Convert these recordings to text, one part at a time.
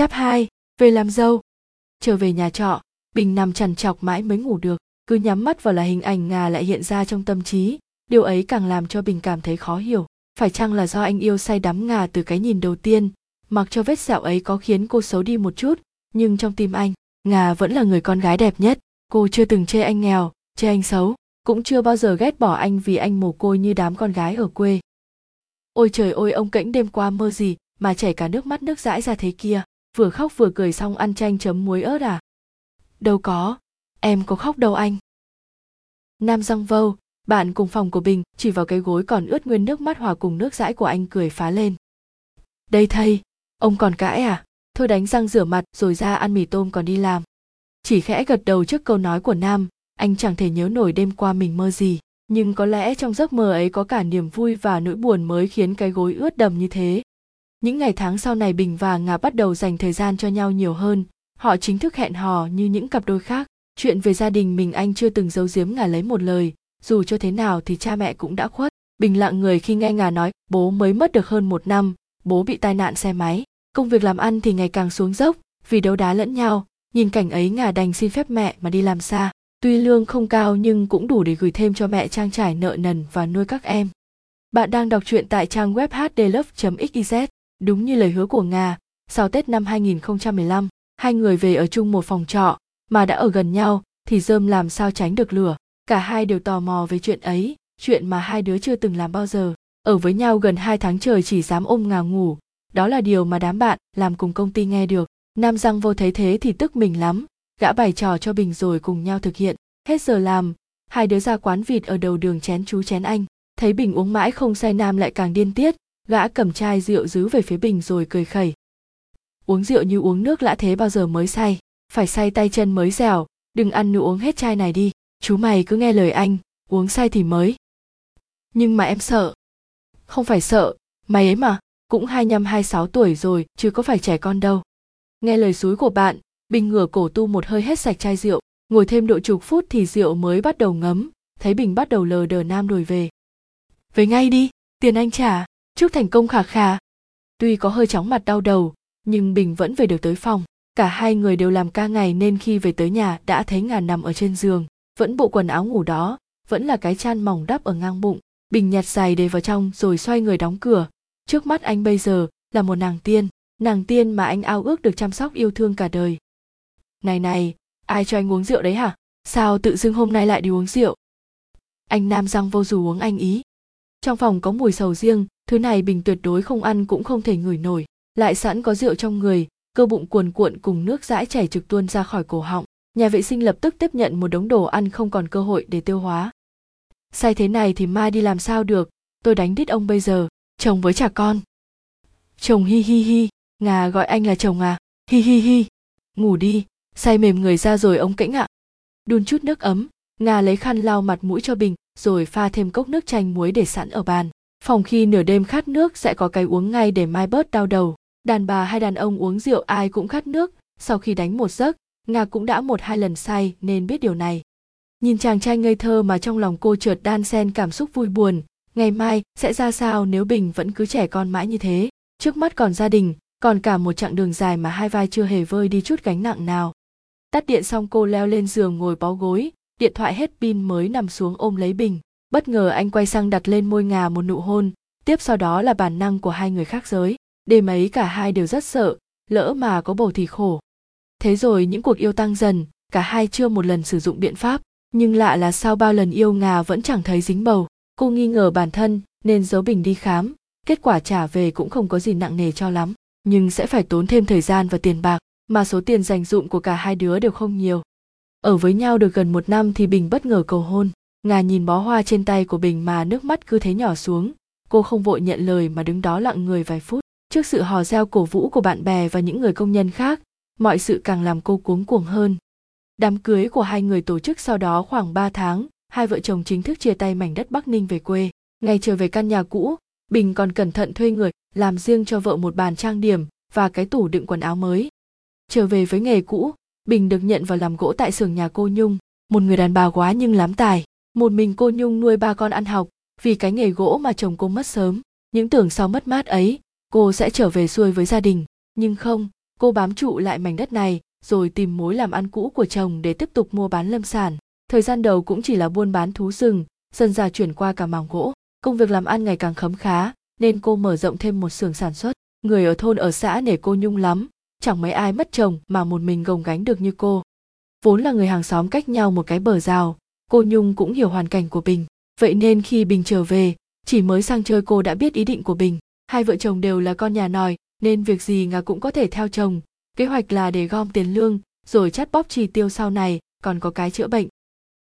chap hai, về làm dâu. Trở về nhà trọ, bình nằm chằn chọc mãi mới ngủ được. Cứ nhắm mắt vào là hình ảnh ngà lại hiện ra trong tâm trí. Điều ấy càng làm cho bình cảm thấy khó hiểu. Phải chăng là do anh yêu say đắm ngà từ cái nhìn đầu tiên? Mặc cho vết sẹo ấy có khiến cô xấu đi một chút, nhưng trong tim anh ngà vẫn là người con gái đẹp nhất. Cô chưa từng chê anh nghèo, chê anh xấu, cũng chưa bao giờ ghét bỏ anh vì anh mồ côi như đám con gái ở quê. Ôi trời ơi, ông kễnh đêm qua mơ gì mà chảy cả nước mắt nước dãi ra thế kia vừa khóc vừa cười xong ăn chanh chấm muối ớt à? Đâu có, em có khóc đâu anh. Nam răng vâu, bạn cùng phòng của bình chỉ vào cái gối còn ướt nguyên nước mắt hòa cùng nước dãi của anh cười phá lên. Đây thầy, ông còn cãi à? Thôi đánh răng rửa mặt rồi ra ăn mì tôm còn đi làm. Chỉ khẽ gật đầu trước câu nói của nam, anh chẳng thể nhớ nổi đêm qua mình mơ gì. Nhưng có lẽ trong giấc mơ ấy có cả niềm vui và nỗi buồn mới khiến cái gối ướt đầm như thế những ngày tháng sau này bình và ngà bắt đầu dành thời gian cho nhau nhiều hơn. Họ chính thức hẹn hò như những cặp đôi khác. Chuyện về gia đình mình anh chưa từng giấu giếm ngà lấy một lời. Dù cho thế nào thì cha mẹ cũng đã khuất. Bình lặng người khi nghe ngà nói, bố mới mất được hơn một năm, bố bị tai nạn xe máy. Công việc làm ăn thì ngày càng xuống dốc, vì đấu đá lẫn nhau. Nhìn cảnh ấy ngà đành xin phép mẹ mà đi làm xa. Tuy lương không cao nhưng cũng đủ để gửi thêm cho mẹ trang trải nợ nần và nuôi các em. Bạn đang đọc truyện tại trang web hdlove.xyz đúng như lời hứa của Nga, sau Tết năm 2015, hai người về ở chung một phòng trọ, mà đã ở gần nhau thì dơm làm sao tránh được lửa. Cả hai đều tò mò về chuyện ấy, chuyện mà hai đứa chưa từng làm bao giờ. Ở với nhau gần hai tháng trời chỉ dám ôm ngào ngủ, đó là điều mà đám bạn làm cùng công ty nghe được. Nam giang vô thấy thế thì tức mình lắm, gã bày trò cho Bình rồi cùng nhau thực hiện. Hết giờ làm, hai đứa ra quán vịt ở đầu đường chén chú chén anh. Thấy Bình uống mãi không say Nam lại càng điên tiết, gã cầm chai rượu giữ về phía bình rồi cười khẩy. Uống rượu như uống nước lã thế bao giờ mới say? Phải say tay chân mới dẻo. Đừng ăn nữa, uống hết chai này đi. Chú mày cứ nghe lời anh. Uống say thì mới. Nhưng mà em sợ. Không phải sợ. Mày ấy mà. Cũng hai năm hai sáu tuổi rồi, chứ có phải trẻ con đâu. Nghe lời suối của bạn, bình ngửa cổ tu một hơi hết sạch chai rượu. Ngồi thêm độ chục phút thì rượu mới bắt đầu ngấm. Thấy bình bắt đầu lờ đờ nam đuổi về. Về ngay đi, tiền anh trả chúc thành công khả khả tuy có hơi chóng mặt đau đầu, nhưng bình vẫn về được tới phòng. Cả hai người đều làm ca ngày nên khi về tới nhà đã thấy ngà nằm ở trên giường, vẫn bộ quần áo ngủ đó, vẫn là cái chăn mỏng đắp ở ngang bụng. Bình nhặt giày để vào trong rồi xoay người đóng cửa. Trước mắt anh bây giờ là một nàng tiên nàng tiên mà anh ao ước được chăm sóc yêu thương cả đời. Này này, ai cho anh uống rượu đấy hả? Sao tự dưng hôm nay lại đi uống rượu? Anh nam răng vô dù uống anh ý. Trong phòng có mùi sầu riêng thứ này bình tuyệt đối không ăn cũng không thể ngửi nổi. Lại sẵn có rượu trong người, cơ bụng cuồn cuộn cùng nước dãi chảy trực tuôn ra khỏi cổ họng. Nhà vệ sinh lập tức tiếp nhận một đống đồ ăn không còn cơ hội để tiêu hóa. Sai thế này thì mai đi làm sao được? Tôi đánh đít ông bây giờ. Chồng với trả con. Chồng hi hi hi. Ngà gọi anh là chồng à? Hi hi hi. Ngủ đi. Say mềm người ra rồi ông kĩnh ạ. Đun chút nước ấm. Ngà lấy khăn lau mặt mũi cho bình, rồi pha thêm cốc nước chanh muối để sẵn ở bàn phòng khi nửa đêm khát nước sẽ có cái uống ngay để mai bớt đau đầu. Đàn bà hay đàn ông uống rượu ai cũng khát nước, sau khi đánh một giấc, nga cũng đã một hai lần say nên biết điều này. Nhìn chàng trai ngây thơ mà trong lòng cô trượt đan xen cảm xúc vui buồn, ngày mai sẽ ra sao nếu bình vẫn cứ trẻ con mãi như thế? Trước mắt còn gia đình, còn cả một chặng đường dài mà hai vai chưa hề vơi đi chút gánh nặng nào. Tắt điện xong cô leo lên giường ngồi bó gối, điện thoại hết pin mới nằm xuống ôm lấy bình bất ngờ anh quay sang đặt lên môi ngà một nụ hôn, tiếp sau đó là bản năng của hai người khác giới. Đêm ấy cả hai đều rất sợ, lỡ mà có bầu thì khổ. Thế rồi những cuộc yêu tăng dần, cả hai chưa một lần sử dụng biện pháp, nhưng lạ là sau bao lần yêu ngà vẫn chẳng thấy dính bầu. Cô nghi ngờ bản thân, nên giấu bình đi khám, kết quả trả về cũng không có gì nặng nề cho lắm, nhưng sẽ phải tốn thêm thời gian và tiền bạc, mà số tiền dành dụm của cả hai đứa đều không nhiều. Ở với nhau được gần một năm thì bình bất ngờ cầu hôn ngà nhìn bó hoa trên tay của bình mà nước mắt cứ thế nhỏ xuống. Cô không vội nhận lời mà đứng đó lặng người vài phút. Trước sự hò reo cổ vũ của bạn bè và những người công nhân khác, mọi sự càng làm cô cuống cuồng hơn. Đám cưới của hai người tổ chức sau đó khoảng 3 tháng, hai vợ chồng chính thức chia tay mảnh đất bắc ninh về quê. Ngày trở về căn nhà cũ, bình còn cẩn thận thuê người làm riêng cho vợ một bàn trang điểm và cái tủ đựng quần áo mới. Trở về với nghề cũ, bình được nhận vào làm gỗ tại xưởng nhà cô nhung, một người đàn bà quá nhưng lắm tài một mình cô nhung nuôi ba con ăn học, vì cái nghề gỗ mà chồng cô mất sớm, những tưởng sau mất mát ấy, cô sẽ trở về xuôi với gia đình. Nhưng không, cô bám trụ lại mảnh đất này, rồi tìm mối làm ăn cũ của chồng để tiếp tục mua bán lâm sản. Thời gian đầu cũng chỉ là buôn bán thú rừng, dần ra chuyển qua cả màng gỗ. Công việc làm ăn ngày càng khấm khá, nên cô mở rộng thêm một xưởng sản xuất. Người ở thôn ở xã nể cô nhung lắm, chẳng mấy ai mất chồng mà một mình gồng gánh được như cô. Vốn là người hàng xóm cách nhau một cái bờ rào cô nhung cũng hiểu hoàn cảnh của bình. Vậy nên khi bình trở về, chỉ mới sang chơi cô đã biết ý định của bình. Hai vợ chồng đều là con nhà nòi, nên việc gì ngà cũng có thể theo chồng. Kế hoạch là để gom tiền lương, rồi chắt bóp chi tiêu sau này, còn có cái chữa bệnh.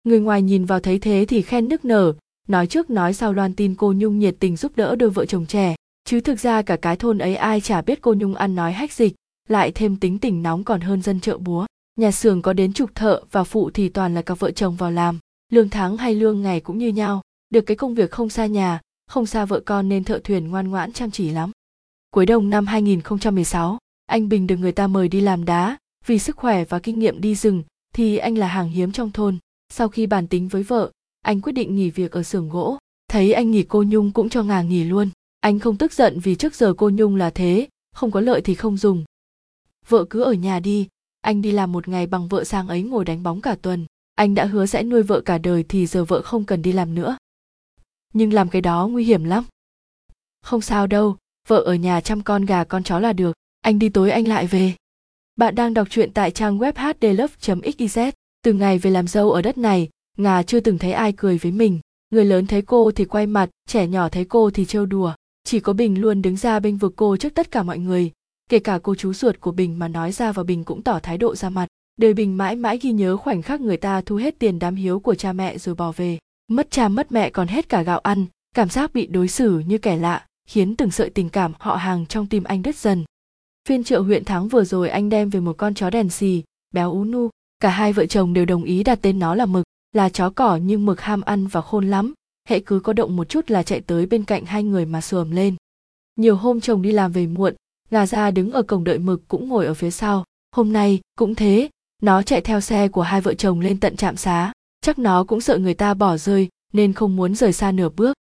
Người ngoài nhìn vào thấy thế thì khen nức nở. Nói trước nói sau loan tin cô nhung nhiệt tình giúp đỡ đôi vợ chồng trẻ. Chứ thực ra cả cái thôn ấy ai chả biết cô nhung ăn nói hách dịch, lại thêm tính tình nóng còn hơn dân chợ búa. Nhà xưởng có đến chục thợ và phụ thì toàn là các vợ chồng vào làm lương tháng hay lương ngày cũng như nhau được cái công việc không xa nhà không xa vợ con nên thợ thuyền ngoan ngoãn chăm chỉ lắm cuối đông năm 2016, anh Bình được người ta mời đi làm đá, vì sức khỏe và kinh nghiệm đi rừng thì anh là hàng hiếm trong thôn. Sau khi bàn tính với vợ, anh quyết định nghỉ việc ở xưởng gỗ. Thấy anh nghỉ cô Nhung cũng cho ngà nghỉ luôn. Anh không tức giận vì trước giờ cô Nhung là thế, không có lợi thì không dùng. Vợ cứ ở nhà đi, anh đi làm một ngày bằng vợ sang ấy ngồi đánh bóng cả tuần. Anh đã hứa sẽ nuôi vợ cả đời thì giờ vợ không cần đi làm nữa. Nhưng làm cái đó nguy hiểm lắm. Không sao đâu, vợ ở nhà chăm con gà con chó là được anh đi tối anh lại về. Bạn đang đọc truyện tại trang web hdlove.xyz từ ngày về làm dâu ở đất này ngà chưa từng thấy ai cười với mình. Người lớn thấy cô thì quay mặt trẻ nhỏ thấy cô thì trêu đùa. Chỉ có bình luôn đứng ra bênh vực cô trước tất cả mọi người. Kể cả cô chú ruột của bình mà nói ra và bình cũng tỏ thái độ ra mặt đời bình mãi mãi ghi nhớ khoảnh khắc người ta thu hết tiền đám hiếu của cha mẹ rồi bỏ về mất cha mất mẹ còn hết cả gạo ăn cảm giác bị đối xử như kẻ lạ khiến từng sợi tình cảm họ hàng trong tim anh đứt dần. Phiên chợ huyện Thắng vừa rồi anh đem về một con chó đèn xì, béo ú nu, cả hai vợ chồng đều đồng ý đặt tên nó là Mực, là chó cỏ nhưng Mực ham ăn và khôn lắm, hệ cứ có động một chút là chạy tới bên cạnh hai người mà sườm lên. Nhiều hôm chồng đi làm về muộn, gà ra đứng ở cổng đợi Mực cũng ngồi ở phía sau. Hôm nay cũng thế, nó chạy theo xe của hai vợ chồng lên tận trạm xá, chắc nó cũng sợ người ta bỏ rơi nên không muốn rời xa nửa bước.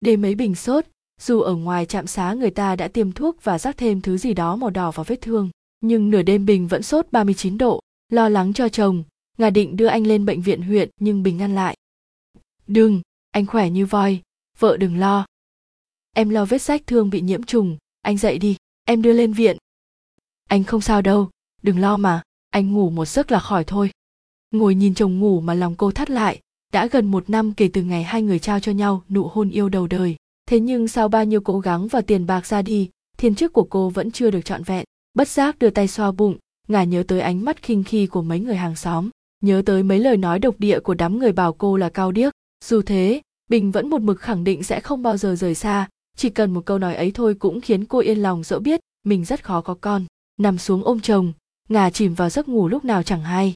Đêm mấy bình sốt, dù ở ngoài trạm xá người ta đã tiêm thuốc và rắc thêm thứ gì đó màu đỏ vào vết thương, nhưng nửa đêm Bình vẫn sốt 39 độ, lo lắng cho chồng, ngà định đưa anh lên bệnh viện huyện nhưng Bình ngăn lại. Đừng, anh khỏe như voi, vợ đừng lo. Em lo vết rách thương bị nhiễm trùng, anh dậy đi, em đưa lên viện. Anh không sao đâu, đừng lo mà, anh ngủ một giấc là khỏi thôi. Ngồi nhìn chồng ngủ mà lòng cô thắt lại, đã gần một năm kể từ ngày hai người trao cho nhau nụ hôn yêu đầu đời. Thế nhưng sau bao nhiêu cố gắng và tiền bạc ra đi thiên chức của cô vẫn chưa được trọn vẹn. Bất giác đưa tay xoa bụng ngả nhớ tới ánh mắt khinh khi của mấy người hàng xóm. Nhớ tới mấy lời nói độc địa của đám người bảo cô là cao điếc. Dù thế bình vẫn một mực khẳng định sẽ không bao giờ rời xa. Chỉ cần một câu nói ấy thôi cũng khiến cô yên lòng dẫu biết mình rất khó có con. Nằm xuống ôm chồng ngà chìm vào giấc ngủ lúc nào chẳng hay.